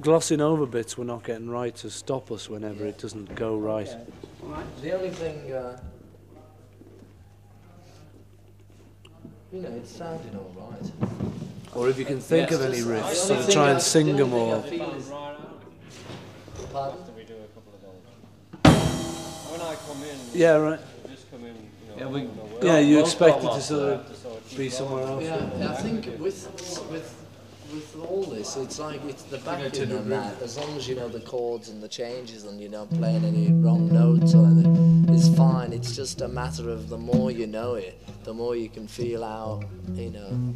glossing over bits we're not getting right to stop us whenever it doesn't go right. The only thing, uh, you know, it's sounding all right. Or if you can think Yeah. of any riffs, only sort of thing try I- and sing the them only all. thing I feel is- Pardon? After we do a couple of those. When I come in, Yeah, right. we just come in, you know, Yeah, we- I don't know where- Yeah, you Most expect it to sort of to sort of be somewhere else. Yeah, I think with with with all this, it's like it's the backing and that. As long as you know the chords and the changes, and you're not playing any wrong notes or anything, it's fine. It's just a matter of the more you know it, the more you can feel out. You know,